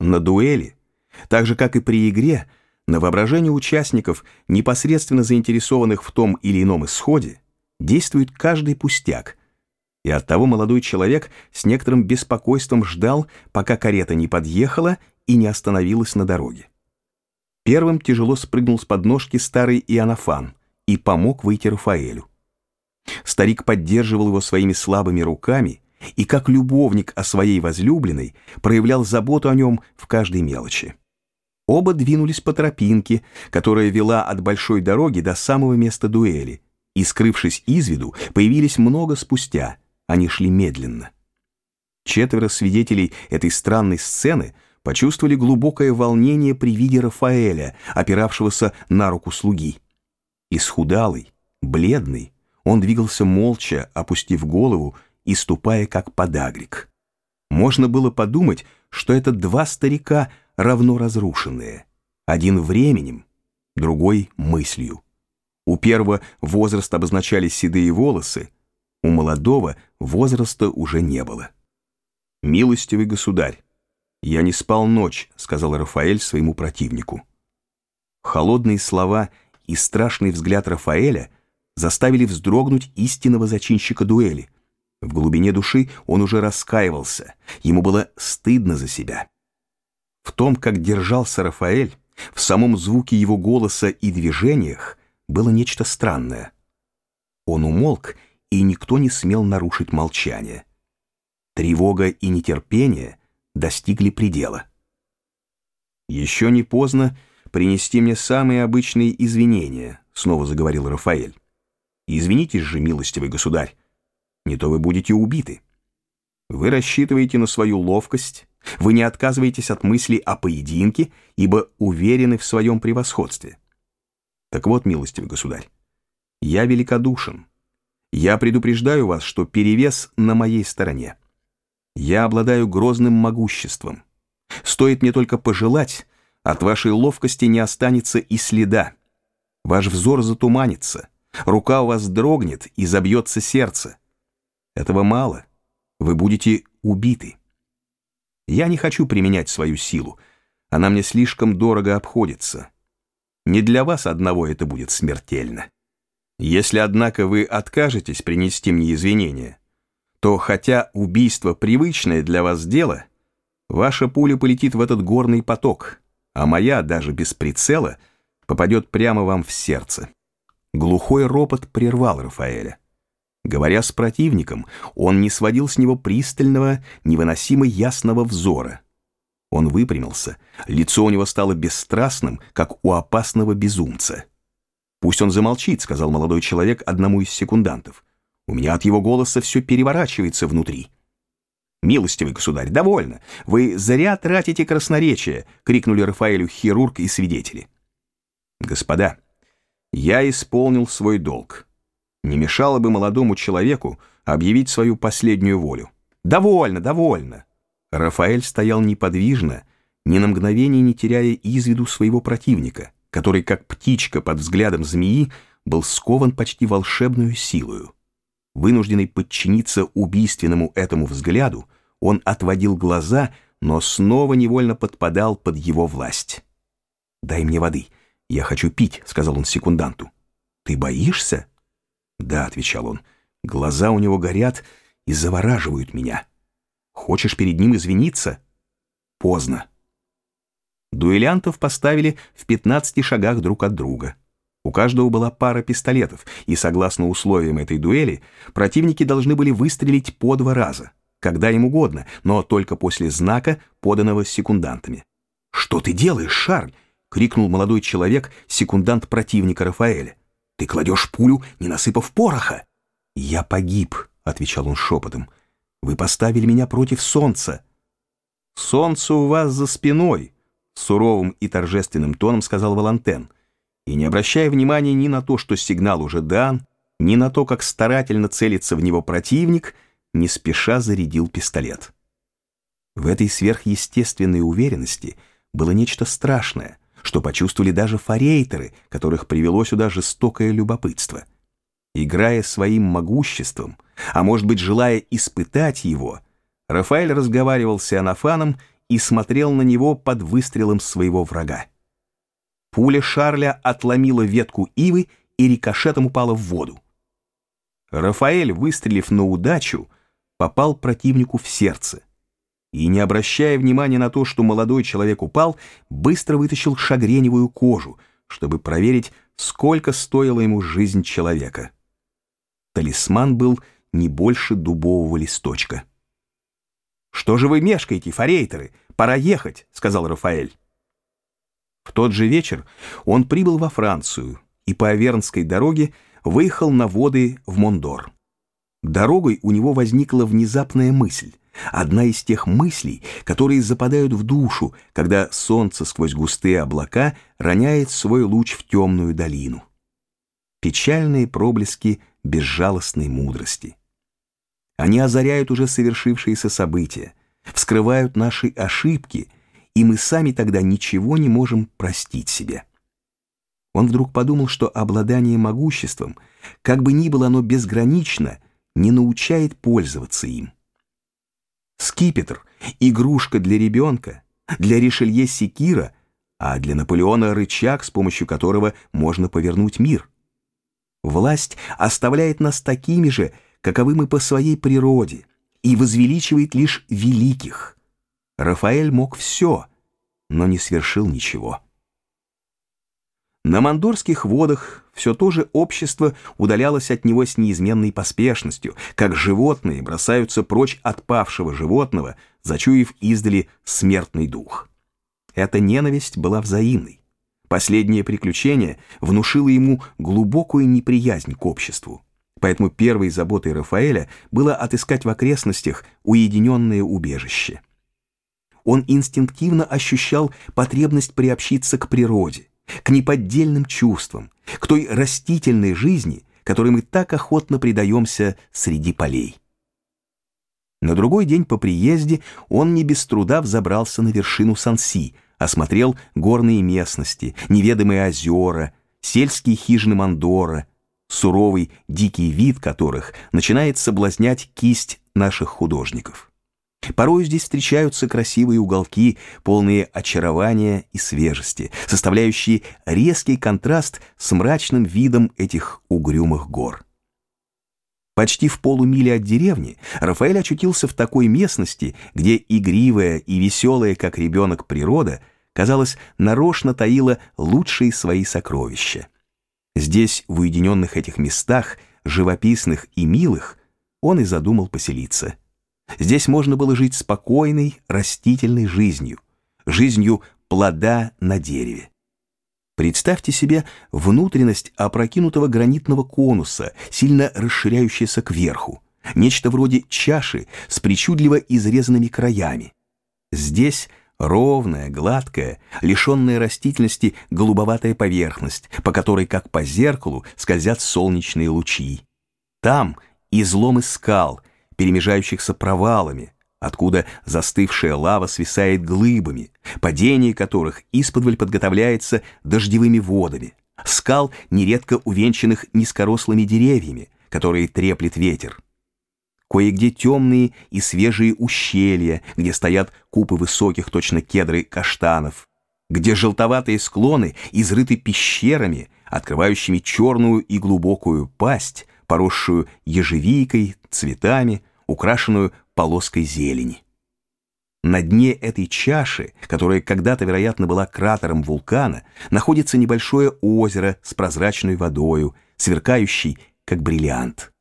На дуэли, так же как и при игре, на воображение участников, непосредственно заинтересованных в том или ином исходе, действует каждый пустяк, и оттого молодой человек с некоторым беспокойством ждал, пока карета не подъехала и не остановилась на дороге. Первым тяжело спрыгнул с подножки старый Иоаннафан и помог выйти Рафаэлю. Старик поддерживал его своими слабыми руками и, как любовник о своей возлюбленной, проявлял заботу о нем в каждой мелочи. Оба двинулись по тропинке, которая вела от большой дороги до самого места дуэли, и, скрывшись из виду, появились много спустя, они шли медленно. Четверо свидетелей этой странной сцены почувствовали глубокое волнение при виде Рафаэля, опиравшегося на руку слуги. Исхудалый, бледный, он двигался молча, опустив голову и ступая как подагрик. Можно было подумать, что это два старика равно разрушенные. Один временем, другой мыслью. У первого возраст обозначали седые волосы, у молодого возраста уже не было. «Милостивый государь, я не спал ночь», — сказал Рафаэль своему противнику. Холодные слова и страшный взгляд Рафаэля заставили вздрогнуть истинного зачинщика дуэли. В глубине души он уже раскаивался, ему было стыдно за себя. В том, как держался Рафаэль, в самом звуке его голоса и движениях было нечто странное. Он умолк, и никто не смел нарушить молчание. Тревога и нетерпение достигли предела. «Еще не поздно принести мне самые обычные извинения», — снова заговорил Рафаэль. «Извинитесь же, милостивый государь, не то вы будете убиты. Вы рассчитываете на свою ловкость, вы не отказываетесь от мысли о поединке, ибо уверены в своем превосходстве. Так вот, милостивый государь, я великодушен. Я предупреждаю вас, что перевес на моей стороне. Я обладаю грозным могуществом. Стоит мне только пожелать, от вашей ловкости не останется и следа. Ваш взор затуманится, рука у вас дрогнет и забьется сердце. Этого мало, вы будете убиты. Я не хочу применять свою силу, она мне слишком дорого обходится. Не для вас одного это будет смертельно. Если, однако, вы откажетесь принести мне извинения, то, хотя убийство привычное для вас дело, ваша пуля полетит в этот горный поток, а моя, даже без прицела, попадет прямо вам в сердце. Глухой ропот прервал Рафаэля. Говоря с противником, он не сводил с него пристального, невыносимо ясного взора. Он выпрямился, лицо у него стало бесстрастным, как у опасного безумца. «Пусть он замолчит», — сказал молодой человек одному из секундантов. «У меня от его голоса все переворачивается внутри». «Милостивый государь, довольно! Вы зря тратите красноречие!» — крикнули Рафаэлю хирург и свидетели. «Господа, я исполнил свой долг. Не мешало бы молодому человеку объявить свою последнюю волю. Довольно, довольно!» Рафаэль стоял неподвижно, ни на мгновение не теряя из виду своего противника, который, как птичка под взглядом змеи, был скован почти волшебную силою. Вынужденный подчиниться убийственному этому взгляду, он отводил глаза, но снова невольно подпадал под его власть. «Дай мне воды, я хочу пить», — сказал он секунданту. «Ты боишься?» «Да», — отвечал он, — «глаза у него горят и завораживают меня». Хочешь перед ним извиниться? Поздно. Дуэлянтов поставили в 15 шагах друг от друга. У каждого была пара пистолетов, и, согласно условиям этой дуэли, противники должны были выстрелить по два раза, когда им угодно, но только после знака, поданного секундантами. «Что ты делаешь, Шарль?» — крикнул молодой человек, секундант противника Рафаэля. «Ты кладешь пулю, не насыпав пороха!» «Я погиб», — отвечал он шепотом. Вы поставили меня против солнца. Солнце у вас за спиной, суровым и торжественным тоном сказал Валантен, и не обращая внимания ни на то, что сигнал уже дан, ни на то, как старательно целится в него противник, не спеша зарядил пистолет. В этой сверхъестественной уверенности было нечто страшное, что почувствовали даже форейтеры, которых привело сюда жестокое любопытство. Играя своим могуществом, а может быть, желая испытать его, Рафаэль разговаривал с Иоаннафаном и смотрел на него под выстрелом своего врага. Пуля Шарля отломила ветку ивы и рикошетом упала в воду. Рафаэль, выстрелив на удачу, попал противнику в сердце и, не обращая внимания на то, что молодой человек упал, быстро вытащил шагреневую кожу, чтобы проверить, сколько стоила ему жизнь человека. Талисман был не больше дубового листочка. «Что же вы мешкаете, форейтеры? Пора ехать», — сказал Рафаэль. В тот же вечер он прибыл во Францию и по Авернской дороге выехал на воды в Мондор. Дорогой у него возникла внезапная мысль. Одна из тех мыслей, которые западают в душу, когда солнце сквозь густые облака роняет свой луч в темную долину. Печальные проблески безжалостной мудрости. Они озаряют уже совершившиеся события, вскрывают наши ошибки, и мы сами тогда ничего не можем простить себе. Он вдруг подумал, что обладание могуществом, как бы ни было оно безгранично, не научает пользоваться им. Скипетр — игрушка для ребенка, для Ришелье секира, а для Наполеона рычаг, с помощью которого можно повернуть мир. Власть оставляет нас такими же, каковы мы по своей природе, и возвеличивает лишь великих. Рафаэль мог все, но не свершил ничего. На мандорских водах все то же общество удалялось от него с неизменной поспешностью, как животные бросаются прочь от павшего животного, зачуяв издали смертный дух. Эта ненависть была взаимной. Последнее приключение внушило ему глубокую неприязнь к обществу. Поэтому первой заботой Рафаэля было отыскать в окрестностях уединенное убежище. Он инстинктивно ощущал потребность приобщиться к природе, к неподдельным чувствам, к той растительной жизни, которой мы так охотно предаемся среди полей. На другой день по приезде он не без труда взобрался на вершину Санси, осмотрел горные местности, неведомые озера, сельские хижины Мандора, суровый дикий вид которых начинает соблазнять кисть наших художников. Порой здесь встречаются красивые уголки, полные очарования и свежести, составляющие резкий контраст с мрачным видом этих угрюмых гор. Почти в полумиле от деревни Рафаэль очутился в такой местности, где игривая и веселая, как ребенок, природа, казалось, нарочно таила лучшие свои сокровища. Здесь, в уединенных этих местах, живописных и милых, он и задумал поселиться – Здесь можно было жить спокойной, растительной жизнью, жизнью плода на дереве. Представьте себе внутренность опрокинутого гранитного конуса, сильно расширяющаяся кверху, нечто вроде чаши с причудливо изрезанными краями. Здесь ровная, гладкая, лишенная растительности голубоватая поверхность, по которой, как по зеркалу, скользят солнечные лучи. Там изломы скал, перемежающихся провалами, откуда застывшая лава свисает глыбами, падение которых исподволь подготовляется дождевыми водами, скал, нередко увенчанных низкорослыми деревьями, которые треплет ветер. Кое-где темные и свежие ущелья, где стоят купы высоких, точно кедры, каштанов, где желтоватые склоны изрыты пещерами, открывающими черную и глубокую пасть, поросшую ежевикой, цветами, украшенную полоской зелени. На дне этой чаши, которая когда-то, вероятно, была кратером вулкана, находится небольшое озеро с прозрачной водою, сверкающей, как бриллиант.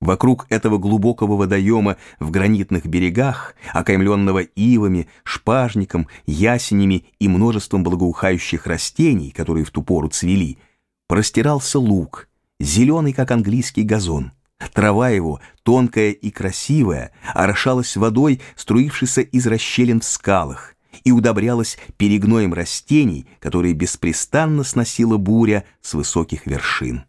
Вокруг этого глубокого водоема в гранитных берегах, окаймленного ивами, шпажником, ясенями и множеством благоухающих растений, которые в ту пору цвели, простирался луг, зеленый, как английский газон. Трава его, тонкая и красивая, орошалась водой, струившейся из расщелин в скалах, и удобрялась перегноем растений, которые беспрестанно сносила буря с высоких вершин.